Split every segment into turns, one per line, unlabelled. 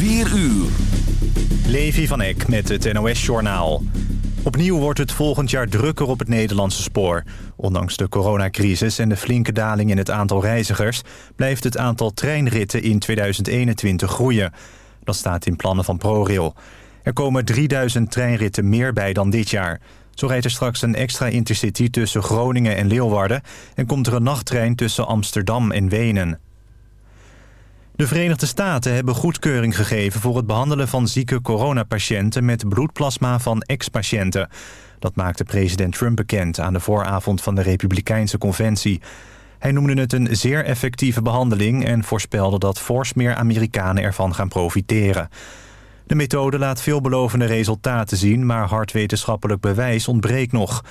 4 uur.
Levi van Eck met het NOS-journaal. Opnieuw wordt het volgend jaar drukker op het Nederlandse spoor. Ondanks de coronacrisis en de flinke daling in het aantal reizigers... blijft het aantal treinritten in 2021 groeien. Dat staat in plannen van ProRail. Er komen 3000 treinritten meer bij dan dit jaar. Zo rijdt er straks een extra intercity tussen Groningen en Leeuwarden... en komt er een nachttrein tussen Amsterdam en Wenen. De Verenigde Staten hebben goedkeuring gegeven voor het behandelen van zieke coronapatiënten met bloedplasma van ex-patiënten. Dat maakte president Trump bekend aan de vooravond van de Republikeinse Conventie. Hij noemde het een zeer effectieve behandeling en voorspelde dat fors meer Amerikanen ervan gaan profiteren. De methode laat veelbelovende resultaten zien, maar hard wetenschappelijk bewijs ontbreekt nog.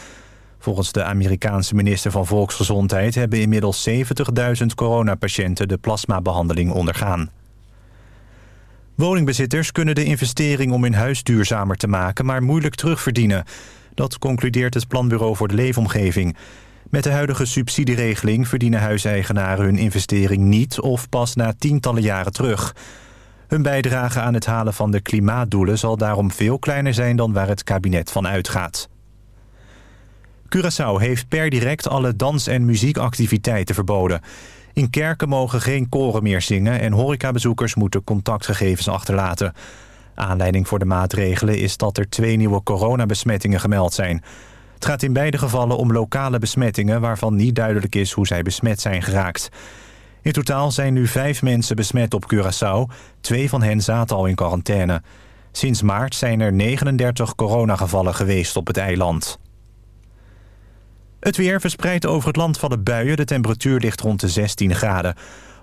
Volgens de Amerikaanse minister van Volksgezondheid... hebben inmiddels 70.000 coronapatiënten de plasmabehandeling ondergaan. Woningbezitters kunnen de investering om hun huis duurzamer te maken... maar moeilijk terugverdienen. Dat concludeert het Planbureau voor de Leefomgeving. Met de huidige subsidieregeling verdienen huiseigenaren hun investering niet... of pas na tientallen jaren terug. Hun bijdrage aan het halen van de klimaatdoelen zal daarom veel kleiner zijn... dan waar het kabinet van uitgaat. Curaçao heeft per direct alle dans- en muziekactiviteiten verboden. In kerken mogen geen koren meer zingen... en horecabezoekers moeten contactgegevens achterlaten. Aanleiding voor de maatregelen is dat er twee nieuwe coronabesmettingen gemeld zijn. Het gaat in beide gevallen om lokale besmettingen... waarvan niet duidelijk is hoe zij besmet zijn geraakt. In totaal zijn nu vijf mensen besmet op Curaçao. Twee van hen zaten al in quarantaine. Sinds maart zijn er 39 coronagevallen geweest op het eiland. Het weer verspreidt over het land van de buien. De temperatuur ligt rond de 16 graden.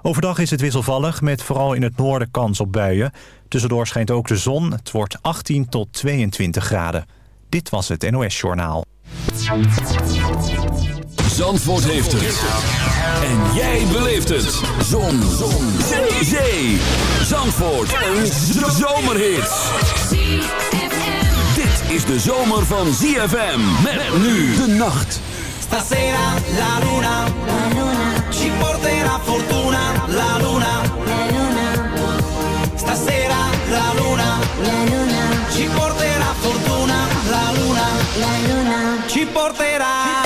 Overdag is het wisselvallig, met vooral in het noorden kans op buien. Tussendoor schijnt ook de zon. Het wordt 18 tot 22 graden. Dit was het NOS Journaal.
Zandvoort heeft het. En jij beleeft het. Zon. zon. Zee. Zee. Zandvoort. Een zomerhit. Dit is de zomer van ZFM. Met nu de nacht.
Stasera la luna, la luna. Ci porterà fortuna, la luna, la luna. Stasera la luna, la luna. Ci porterà fortuna, la luna, la luna. Ci porterà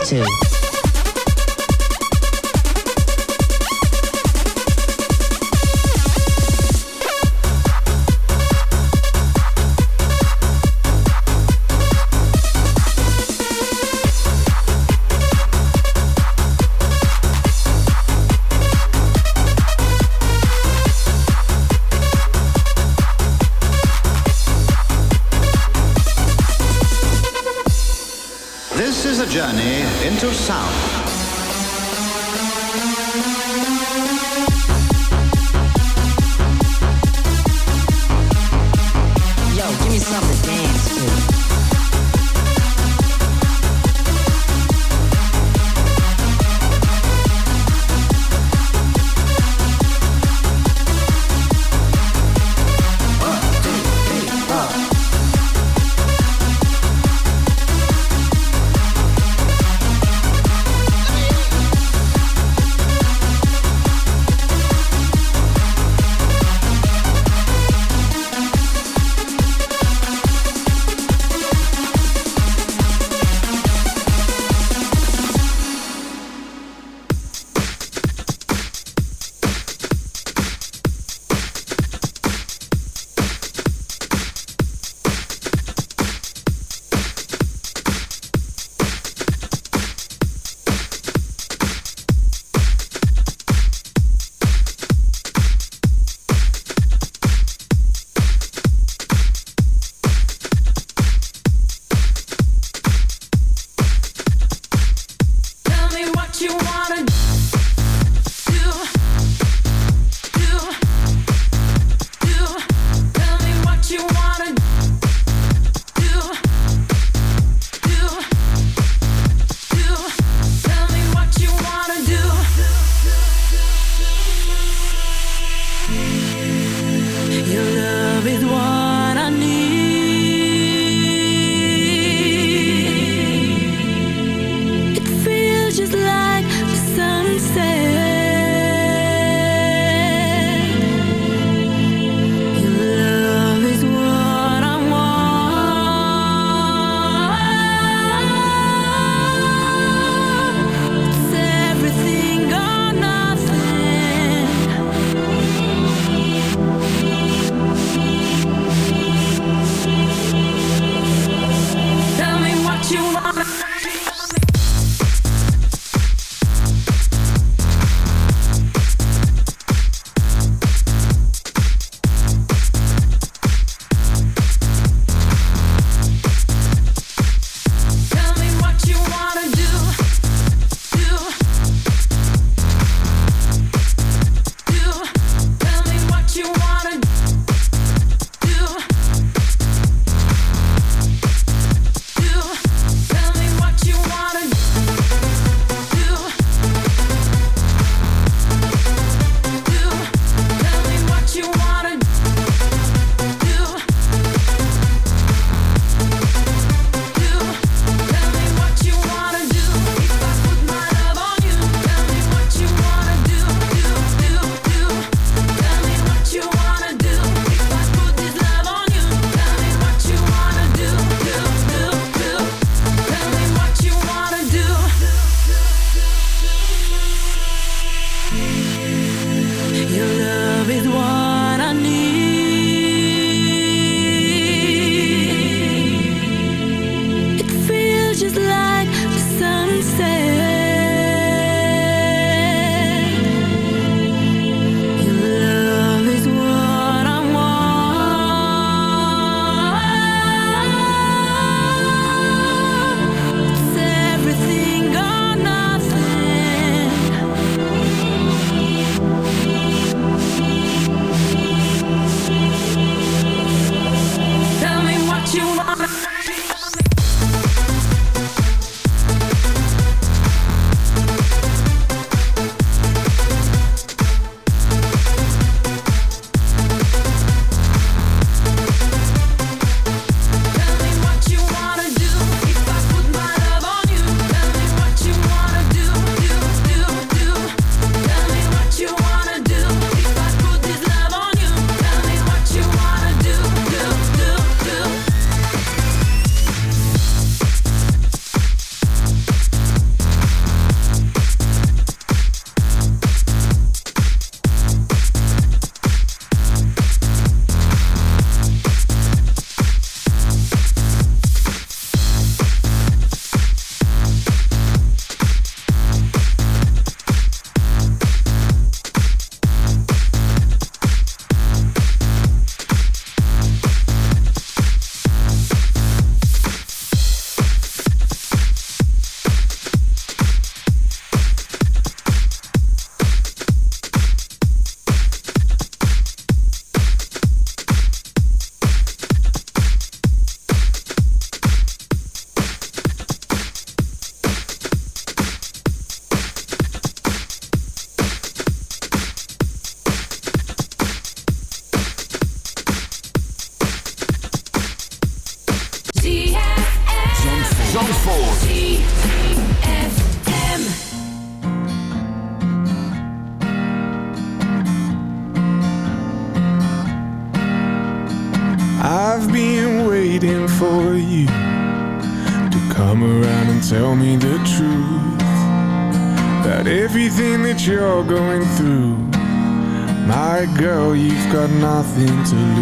too. sound. Nothing to lose.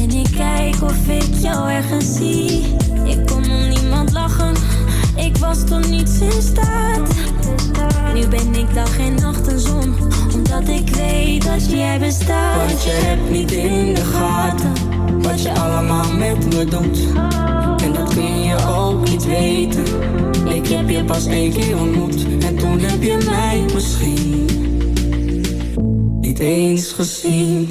En ik kijk of ik jou ergens zie. Ik kon om niemand lachen, ik was tot niets in staat. Nu ben ik dag en nacht een zon, omdat ik weet dat jij bestaat.
Want je hebt niet in de gaten me doet. En dat kun je ook niet weten. Ik heb je pas één keer ontmoet. En toen heb je mij misschien niet eens gezien.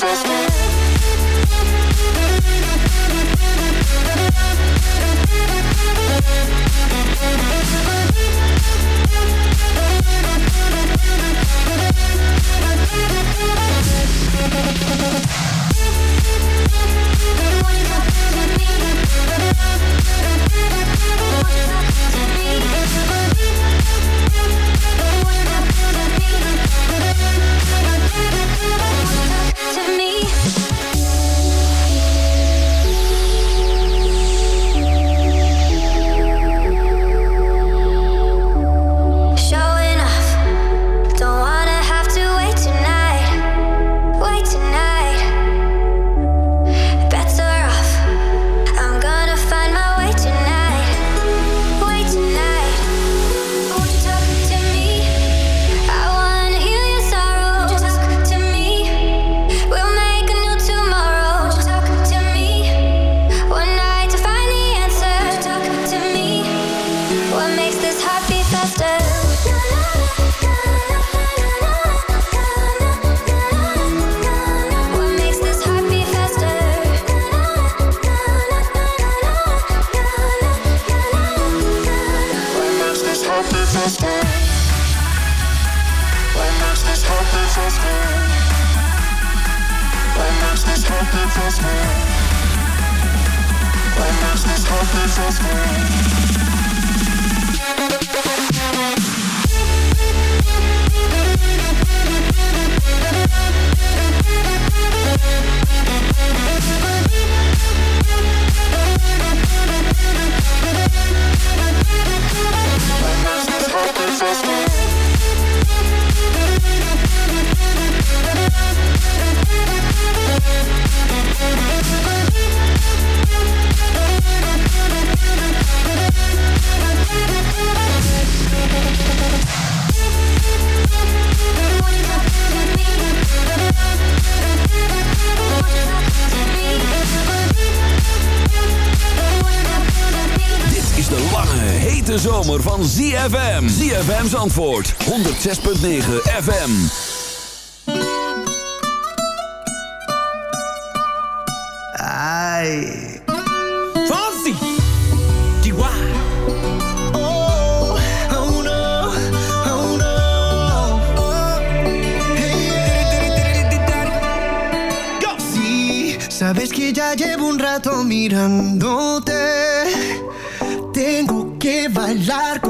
Christmas. ZFM. ZFM's antwoord. 106.9 FM.
Ai. Fonzie. DY. Oh, oh oh sabes que ya llevo un rato mirándote. Tengo que bailar con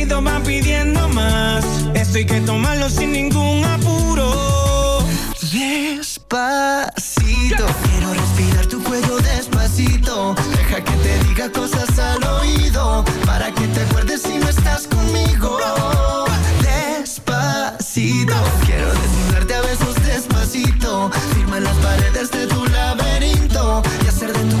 esto hay que tomarlo sin ningún apuro. Despacito, quiero respirar tu cuello despacito. Deja que te diga cosas al oído para que te acuerdes si no estás conmigo. Despacito, quiero desnudarte a besos despacito. Firma las paredes de tu laberinto y hacer de tu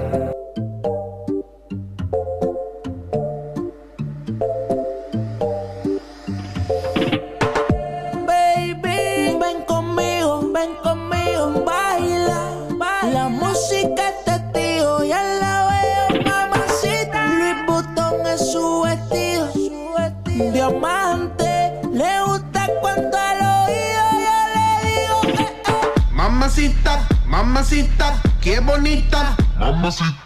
mamacita,
qué bonita. Mamacita.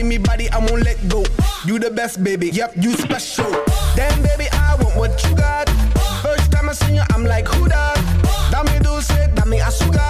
give me body, I won't let go. You the best, baby. Yep, you special. Damn, baby, I want what you got. First time I seen you, I'm like, who that? Dame dulce, dame azúcar.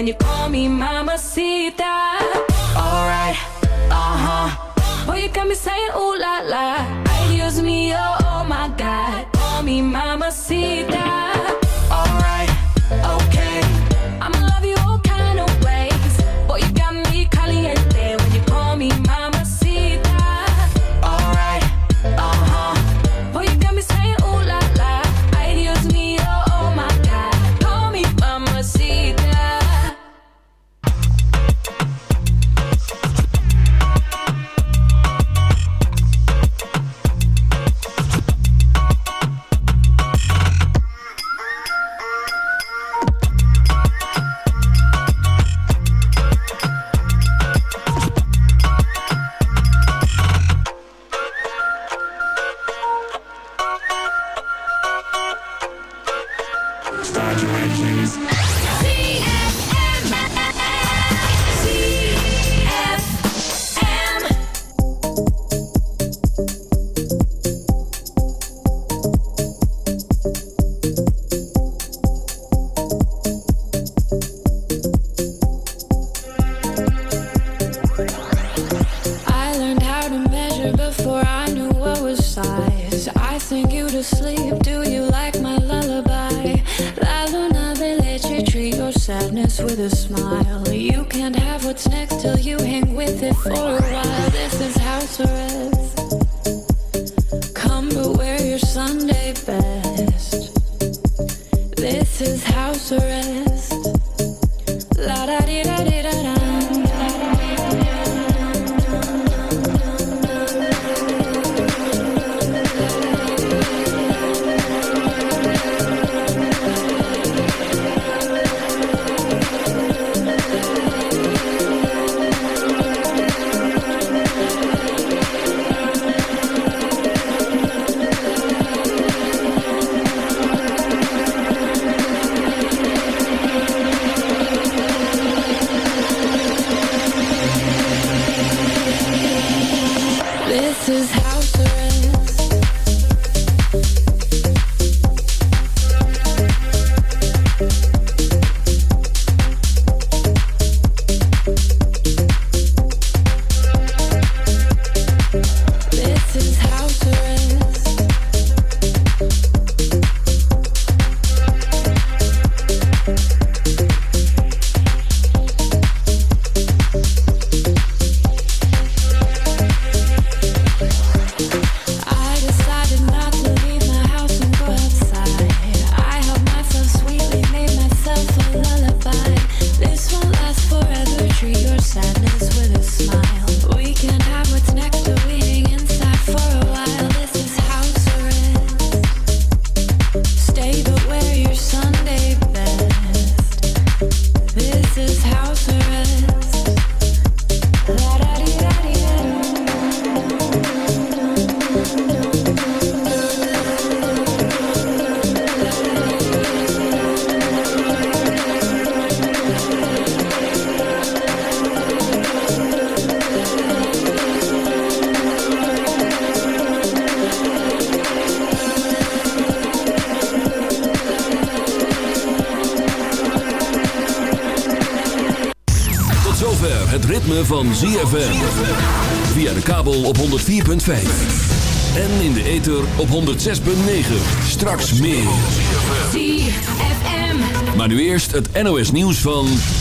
when you call me mamacita. Alright, uh huh. Boy, you got me saying ooh la la. Excuse me, oh, oh my God. Call me mamacita.
En in de ether op 106.9. Straks meer. Maar nu eerst het NOS nieuws van...